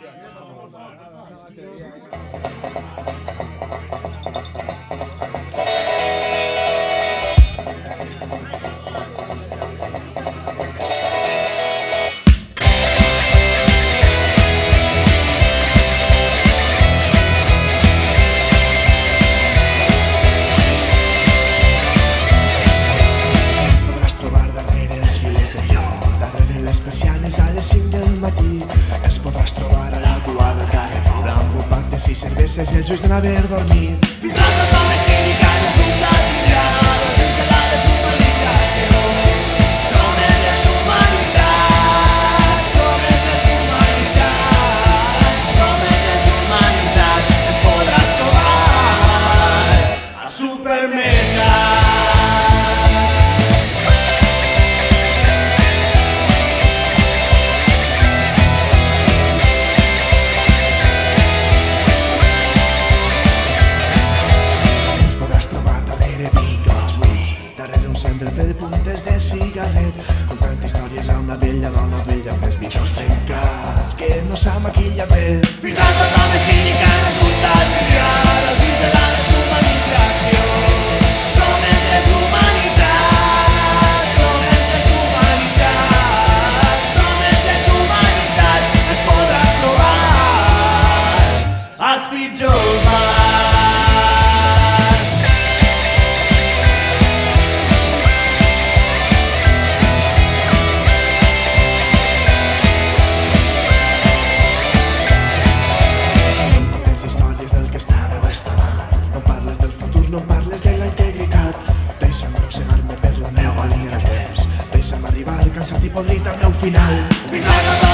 Ens persianes a les 5 del matí. Ens podràs trobar a la cua del Carrefour amb un pack de sis cerveses i els ulls de no haver dormit. Fins la casa més cínica resulta tindrà els de cigarret, contant històries a una vella dona vella amb els mitjos trencats, que no s'ha maquillat bé. Fins la cosa més cínica meu final. Fins la cosa